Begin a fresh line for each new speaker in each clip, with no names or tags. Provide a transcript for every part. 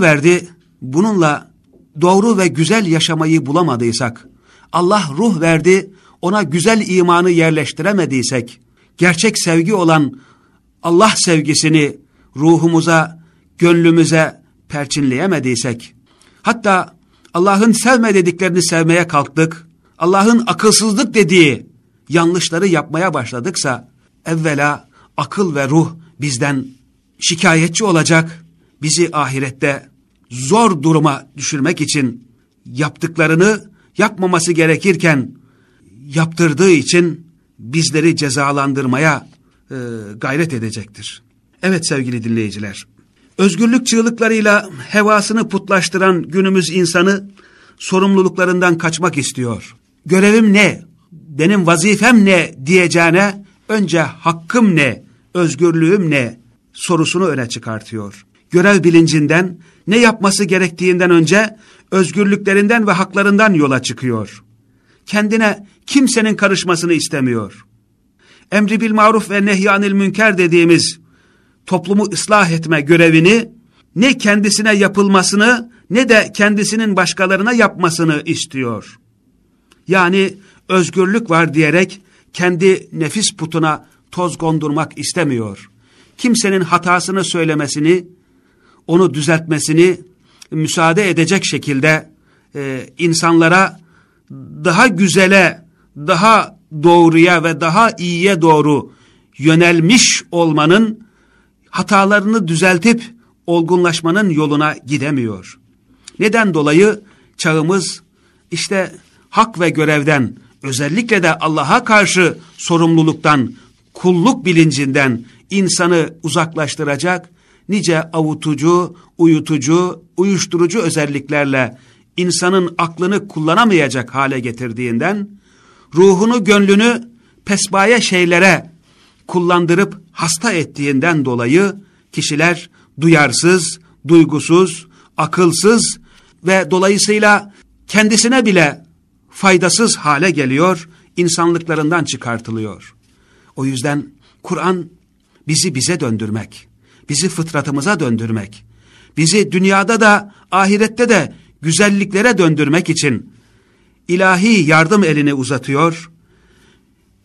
verdi, bununla doğru ve güzel yaşamayı bulamadıysak, Allah ruh verdi, ona güzel imanı yerleştiremediysek, gerçek sevgi olan Allah sevgisini ruhumuza, gönlümüze perçinleyemediysek, hatta Allah'ın sevme dediklerini sevmeye kalktık, Allah'ın akılsızlık dediği yanlışları yapmaya başladıksa, evvela akıl ve ruh bizden şikayetçi olacak, bizi ahirette zor duruma düşürmek için yaptıklarını yapmaması gerekirken yaptırdığı için bizleri cezalandırmaya e, gayret edecektir. Evet sevgili dinleyiciler, özgürlük çığlıklarıyla hevasını putlaştıran günümüz insanı sorumluluklarından kaçmak istiyor. Görevim ne, benim vazifem ne diyeceğine önce hakkım ne, özgürlüğüm ne sorusunu öne çıkartıyor. Görev bilincinden, ne yapması gerektiğinden önce özgürlüklerinden ve haklarından yola çıkıyor. Kendine kimsenin karışmasını istemiyor. Emri bil maruf ve nehyanil münker dediğimiz toplumu ıslah etme görevini ne kendisine yapılmasını ne de kendisinin başkalarına yapmasını istiyor. Yani özgürlük var diyerek kendi nefis putuna toz kondurmak istemiyor. Kimsenin hatasını söylemesini, onu düzeltmesini müsaade edecek şekilde e, insanlara daha güzele, daha doğruya ve daha iyiye doğru yönelmiş olmanın hatalarını düzeltip olgunlaşmanın yoluna gidemiyor. Neden dolayı çağımız işte hak ve görevden özellikle de Allah'a karşı sorumluluktan, kulluk bilincinden insanı uzaklaştıracak nice avutucu, uyutucu, uyuşturucu özelliklerle insanın aklını kullanamayacak hale getirdiğinden, ruhunu, gönlünü pesbaya şeylere kullandırıp hasta ettiğinden dolayı kişiler duyarsız, duygusuz, akılsız ve dolayısıyla kendisine bile faydasız hale geliyor, insanlıklarından çıkartılıyor. O yüzden Kur'an bizi bize döndürmek, bizi fıtratımıza döndürmek, bizi dünyada da ahirette de güzelliklere döndürmek için ilahi yardım elini uzatıyor.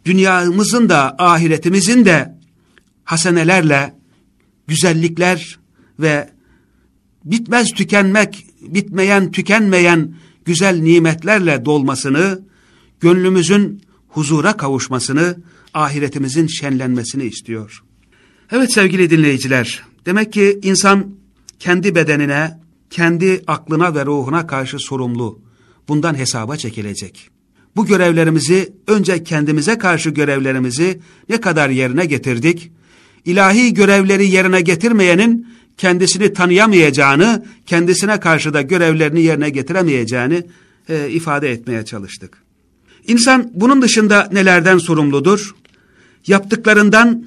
Dünyamızın da ahiretimizin de hasenelerle, güzellikler ve bitmez tükenmek, bitmeyen tükenmeyen güzel nimetlerle dolmasını, gönlümüzün huzura kavuşmasını, ahiretimizin şenlenmesini istiyor. Evet sevgili dinleyiciler, demek ki insan kendi bedenine, kendi aklına ve ruhuna karşı sorumlu. Bundan hesaba çekilecek. Bu görevlerimizi, önce kendimize karşı görevlerimizi ne kadar yerine getirdik? İlahi görevleri yerine getirmeyenin kendisini tanıyamayacağını, kendisine karşı da görevlerini yerine getiremeyeceğini e, ifade etmeye çalıştık. İnsan bunun dışında nelerden sorumludur? Yaptıklarından,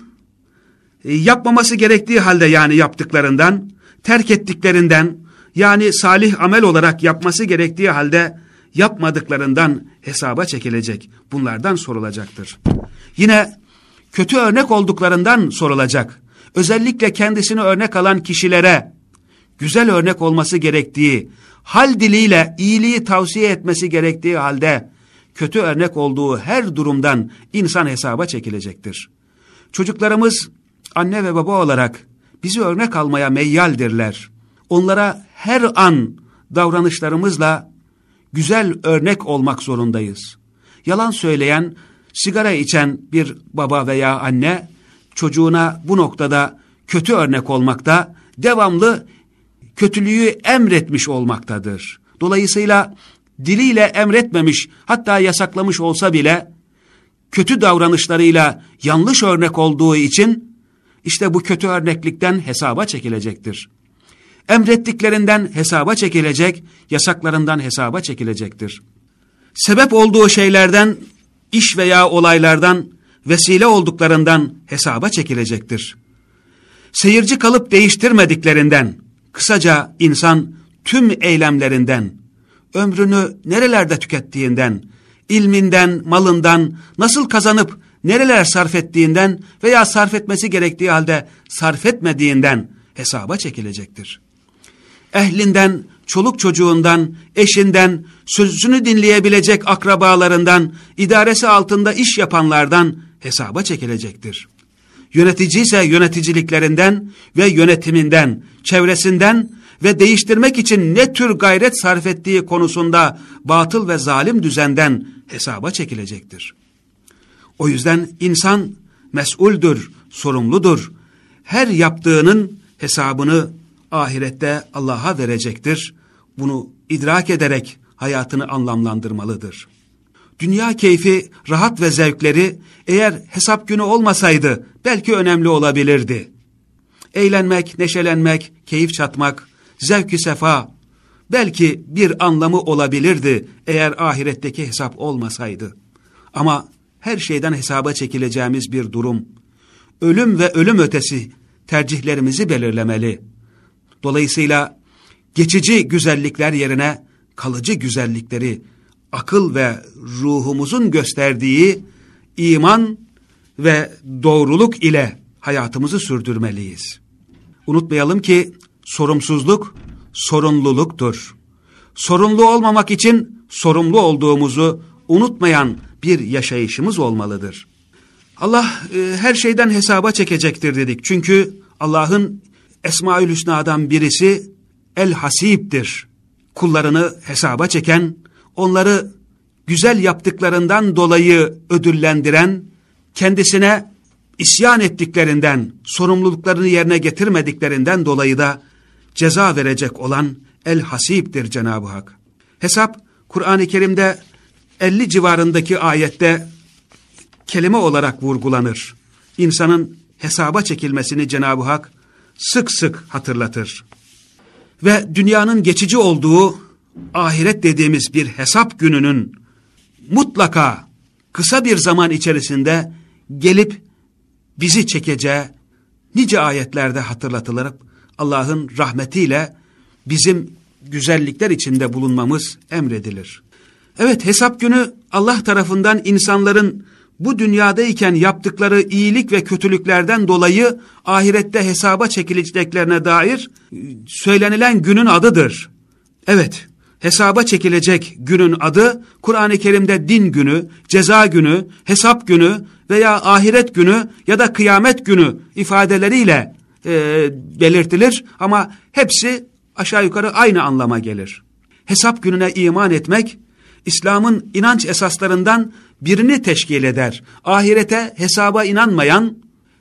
yapmaması gerektiği halde yani yaptıklarından, terk ettiklerinden, yani salih amel olarak yapması gerektiği halde yapmadıklarından hesaba çekilecek. Bunlardan sorulacaktır. Yine kötü örnek olduklarından sorulacak özellikle kendisini örnek alan kişilere güzel örnek olması gerektiği, hal diliyle iyiliği tavsiye etmesi gerektiği halde kötü örnek olduğu her durumdan insan hesaba çekilecektir. Çocuklarımız anne ve baba olarak bizi örnek almaya meyyaldirler. Onlara her an davranışlarımızla güzel örnek olmak zorundayız. Yalan söyleyen, sigara içen bir baba veya anne çocuğuna bu noktada kötü örnek olmakta, devamlı kötülüğü emretmiş olmaktadır. Dolayısıyla diliyle emretmemiş, hatta yasaklamış olsa bile, kötü davranışlarıyla yanlış örnek olduğu için, işte bu kötü örneklikten hesaba çekilecektir. Emrettiklerinden hesaba çekilecek, yasaklarından hesaba çekilecektir. Sebep olduğu şeylerden, iş veya olaylardan vesile olduklarından hesaba çekilecektir. Seyirci kalıp değiştirmediklerinden, kısaca insan tüm eylemlerinden, ömrünü nerelerde tükettiğinden, ilminden, malından, nasıl kazanıp nereler sarf ettiğinden veya sarf etmesi gerektiği halde sarf etmediğinden hesaba çekilecektir. ehlinden, çoluk çocuğundan, eşinden, sözünü dinleyebilecek akrabalarından, idaresi altında iş yapanlardan hesaba çekilecektir. Yönetici ise yöneticiliklerinden ve yönetiminden, çevresinden ve değiştirmek için ne tür gayret sarf ettiği konusunda batıl ve zalim düzenden hesaba çekilecektir. O yüzden insan mesuldür, sorumludur. Her yaptığının hesabını ahirette Allah'a verecektir. Bunu idrak ederek hayatını anlamlandırmalıdır. Dünya keyfi, rahat ve zevkleri eğer hesap günü olmasaydı belki önemli olabilirdi. Eğlenmek, neşelenmek, keyif çatmak, zevki sefa belki bir anlamı olabilirdi eğer ahiretteki hesap olmasaydı. Ama her şeyden hesaba çekileceğimiz bir durum, ölüm ve ölüm ötesi tercihlerimizi belirlemeli. Dolayısıyla geçici güzellikler yerine kalıcı güzellikleri akıl ve ruhumuzun gösterdiği iman ve doğruluk ile hayatımızı sürdürmeliyiz. Unutmayalım ki sorumsuzluk sorumluluktur. Sorumlu olmamak için sorumlu olduğumuzu unutmayan bir yaşayışımız olmalıdır. Allah e, her şeyden hesaba çekecektir dedik. Çünkü Allah'ın Esmaül Hüsna'dan birisi El Hasib'dir. Kullarını hesaba çeken, onları güzel yaptıklarından dolayı ödüllendiren, kendisine isyan ettiklerinden, sorumluluklarını yerine getirmediklerinden dolayı da ceza verecek olan El Hasib'dir Cenab-ı Hak. Hesap, Kur'an-ı Kerim'de 50 civarındaki ayette kelime olarak vurgulanır. İnsanın hesaba çekilmesini Cenab-ı Hak sık sık hatırlatır. Ve dünyanın geçici olduğu ahiret dediğimiz bir hesap gününün mutlaka kısa bir zaman içerisinde gelip bizi çekeceği nice ayetlerde hatırlatılarak Allah'ın rahmetiyle bizim güzellikler içinde bulunmamız emredilir. Evet hesap günü Allah tarafından insanların bu dünyadayken yaptıkları iyilik ve kötülüklerden dolayı ahirette hesaba çekileceklerine dair söylenilen günün adıdır. Evet, hesaba çekilecek günün adı Kur'an-ı Kerim'de din günü, ceza günü, hesap günü veya ahiret günü ya da kıyamet günü ifadeleriyle e, belirtilir ama hepsi aşağı yukarı aynı anlama gelir. Hesap gününe iman etmek, İslam'ın inanç esaslarından birini teşkil eder. Ahirete, hesaba inanmayan,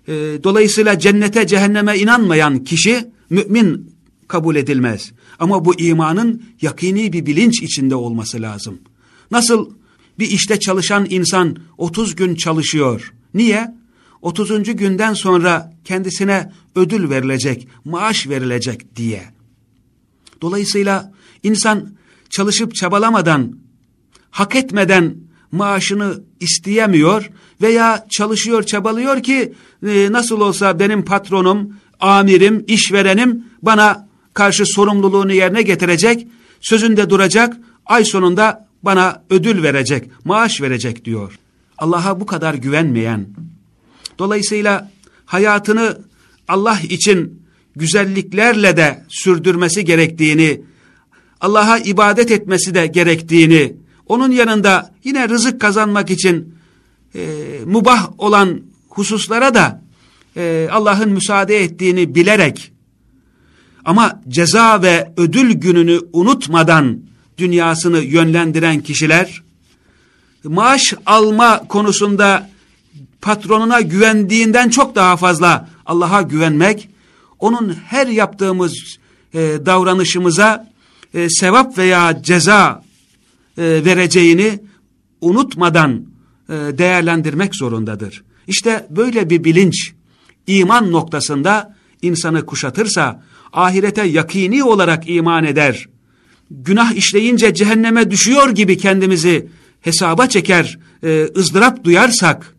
e, dolayısıyla cennete, cehenneme inanmayan kişi mümin kabul edilmez. Ama bu imanın yakini bir bilinç içinde olması lazım. Nasıl bir işte çalışan insan 30 gün çalışıyor. Niye? 30. günden sonra kendisine ödül verilecek, maaş verilecek diye. Dolayısıyla insan çalışıp çabalamadan, hak etmeden maaşını isteyemiyor veya çalışıyor, çabalıyor ki e, nasıl olsa benim patronum, amirim, işverenim bana karşı sorumluluğunu yerine getirecek, sözünde duracak, ay sonunda bana ödül verecek, maaş verecek diyor. Allah'a bu kadar güvenmeyen, dolayısıyla hayatını Allah için güzelliklerle de sürdürmesi gerektiğini, Allah'a ibadet etmesi de gerektiğini, onun yanında yine rızık kazanmak için e, mubah olan hususlara da e, Allah'ın müsaade ettiğini bilerek ama ceza ve ödül gününü unutmadan dünyasını yönlendiren kişiler maaş alma konusunda patronuna güvendiğinden çok daha fazla Allah'a güvenmek, onun her yaptığımız e, davranışımıza e, sevap veya ceza vereceğini unutmadan e, değerlendirmek zorundadır. İşte böyle bir bilinç iman noktasında insanı kuşatırsa ahirete yakini olarak iman eder. Günah işleyince cehenneme düşüyor gibi kendimizi hesaba çeker, e, ızdırap duyarsak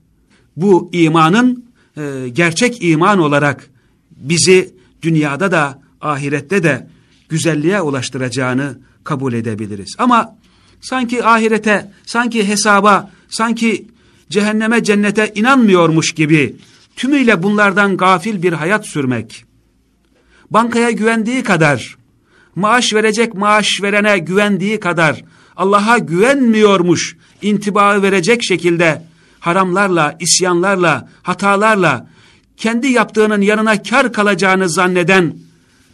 bu imanın e, gerçek iman olarak bizi dünyada da ahirette de güzelliğe ulaştıracağını kabul edebiliriz. Ama sanki ahirete, sanki hesaba, sanki cehenneme cennete inanmıyormuş gibi tümüyle bunlardan gafil bir hayat sürmek, bankaya güvendiği kadar, maaş verecek maaş verene güvendiği kadar Allah'a güvenmiyormuş intibağı verecek şekilde haramlarla, isyanlarla, hatalarla kendi yaptığının yanına kar kalacağını zanneden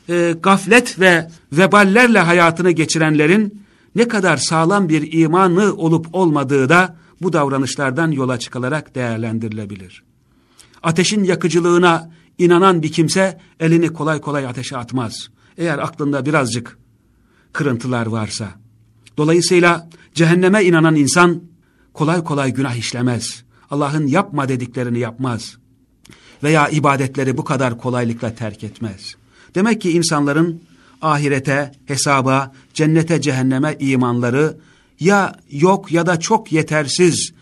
e, gaflet ve veballerle hayatını geçirenlerin ne kadar sağlam bir imanı olup olmadığı da bu davranışlardan yola çıkılarak değerlendirilebilir. Ateşin yakıcılığına inanan bir kimse elini kolay kolay ateşe atmaz. Eğer aklında birazcık kırıntılar varsa. Dolayısıyla cehenneme inanan insan kolay kolay günah işlemez. Allah'ın yapma dediklerini yapmaz. Veya ibadetleri bu kadar kolaylıkla terk etmez. Demek ki insanların ahirete, hesaba, cennete, cehenneme imanları ya yok ya da çok yetersiz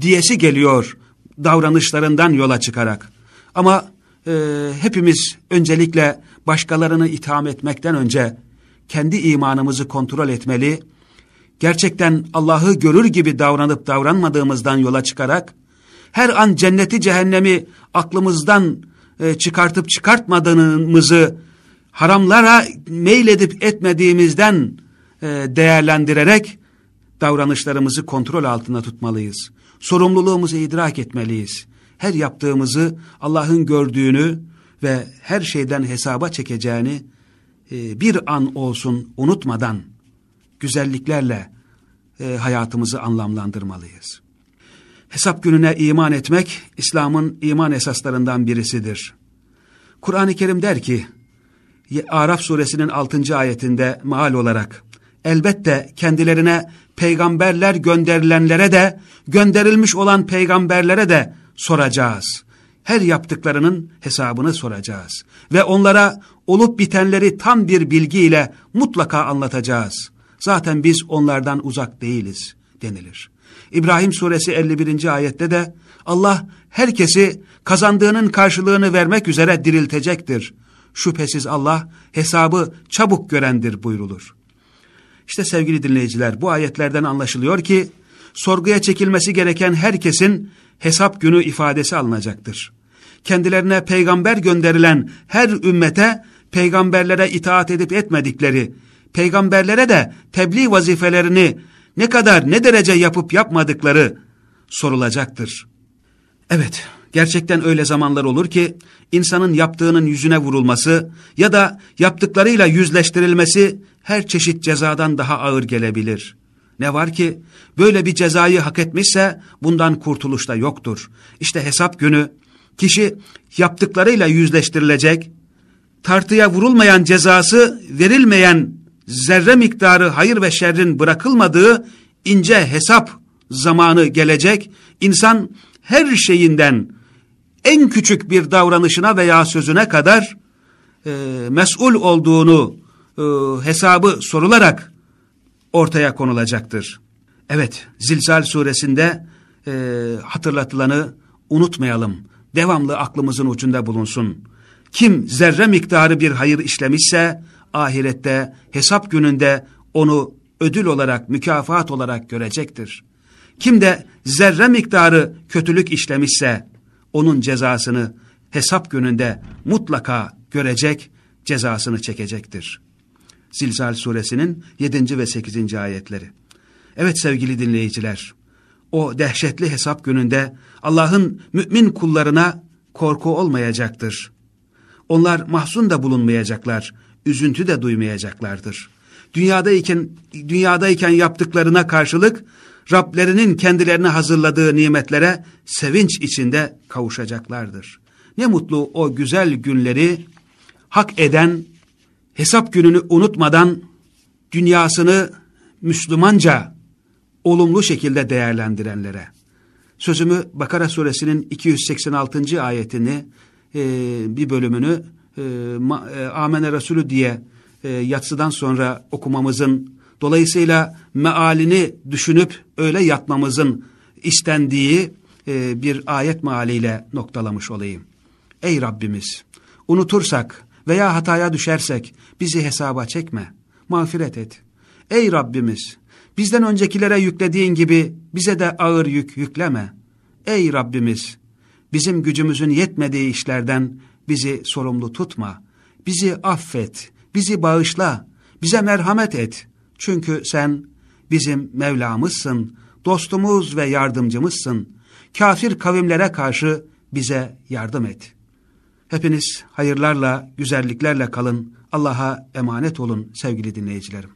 diyesi geliyor davranışlarından yola çıkarak. Ama e, hepimiz öncelikle başkalarını itham etmekten önce kendi imanımızı kontrol etmeli, gerçekten Allah'ı görür gibi davranıp davranmadığımızdan yola çıkarak, her an cenneti cehennemi aklımızdan e, çıkartıp çıkartmadığımızı haramlara meyledip etmediğimizden e, değerlendirerek davranışlarımızı kontrol altında tutmalıyız. Sorumluluğumuzu idrak etmeliyiz. Her yaptığımızı Allah'ın gördüğünü ve her şeyden hesaba çekeceğini e, bir an olsun unutmadan güzelliklerle e, hayatımızı anlamlandırmalıyız. Hesap gününe iman etmek İslam'ın iman esaslarından birisidir. Kur'an-ı Kerim der ki Araf suresinin 6. ayetinde maal olarak elbette kendilerine peygamberler gönderilenlere de gönderilmiş olan peygamberlere de soracağız. Her yaptıklarının hesabını soracağız. Ve onlara olup bitenleri tam bir bilgiyle mutlaka anlatacağız. Zaten biz onlardan uzak değiliz denilir. İbrahim suresi 51. ayette de Allah herkesi kazandığının karşılığını vermek üzere diriltecektir. Şüphesiz Allah hesabı çabuk görendir buyrulur. İşte sevgili dinleyiciler bu ayetlerden anlaşılıyor ki sorguya çekilmesi gereken herkesin hesap günü ifadesi alınacaktır. Kendilerine peygamber gönderilen her ümmete peygamberlere itaat edip etmedikleri, peygamberlere de tebliğ vazifelerini ne kadar ne derece yapıp yapmadıkları sorulacaktır. Evet, gerçekten öyle zamanlar olur ki insanın yaptığının yüzüne vurulması ya da yaptıklarıyla yüzleştirilmesi her çeşit cezadan daha ağır gelebilir. Ne var ki böyle bir cezayı hak etmişse bundan kurtuluş da yoktur. İşte hesap günü kişi yaptıklarıyla yüzleştirilecek, tartıya vurulmayan cezası verilmeyen zerre miktarı hayır ve şerrin bırakılmadığı ince hesap zamanı gelecek. İnsan her şeyinden en küçük bir davranışına veya sözüne kadar e, mesul olduğunu e, hesabı sorularak ortaya konulacaktır. Evet, Zilzal suresinde e, hatırlatılanı unutmayalım. Devamlı aklımızın ucunda bulunsun. Kim zerre miktarı bir hayır işlemişse, ahirette, hesap gününde onu ödül olarak, mükafat olarak görecektir. Kim de zerre miktarı kötülük işlemişse, onun cezasını hesap gününde mutlaka görecek, cezasını çekecektir. Zilzal suresinin 7. ve 8. ayetleri. Evet sevgili dinleyiciler, o dehşetli hesap gününde Allah'ın mümin kullarına korku olmayacaktır. Onlar mahzun da bulunmayacaklar, üzüntü de duymayacaklardır. Dünyadayken, dünyadayken yaptıklarına karşılık Rablerinin kendilerine hazırladığı nimetlere sevinç içinde kavuşacaklardır. Ne mutlu o güzel günleri hak eden, hesap gününü unutmadan dünyasını Müslümanca olumlu şekilde değerlendirenlere. Sözümü Bakara suresinin 286. ayetini e, bir bölümünü e, e, Amene Resulü diye e, yatsıdan sonra okumamızın dolayısıyla mealini düşünüp öyle yatmamızın istendiği e, bir ayet mealiyle noktalamış olayım. Ey Rabbimiz unutursak veya hataya düşersek bizi hesaba çekme, mağfiret et. Ey Rabbimiz bizden öncekilere yüklediğin gibi bize de ağır yük yükleme. Ey Rabbimiz bizim gücümüzün yetmediği işlerden bizi sorumlu tutma. Bizi affet, bizi bağışla, Bize merhamet et. Çünkü sen bizim Mevlamızsın, dostumuz ve yardımcımızsın. Kafir kavimlere karşı bize yardım et. Hepiniz hayırlarla, güzelliklerle kalın. Allah'a emanet olun sevgili dinleyicilerim.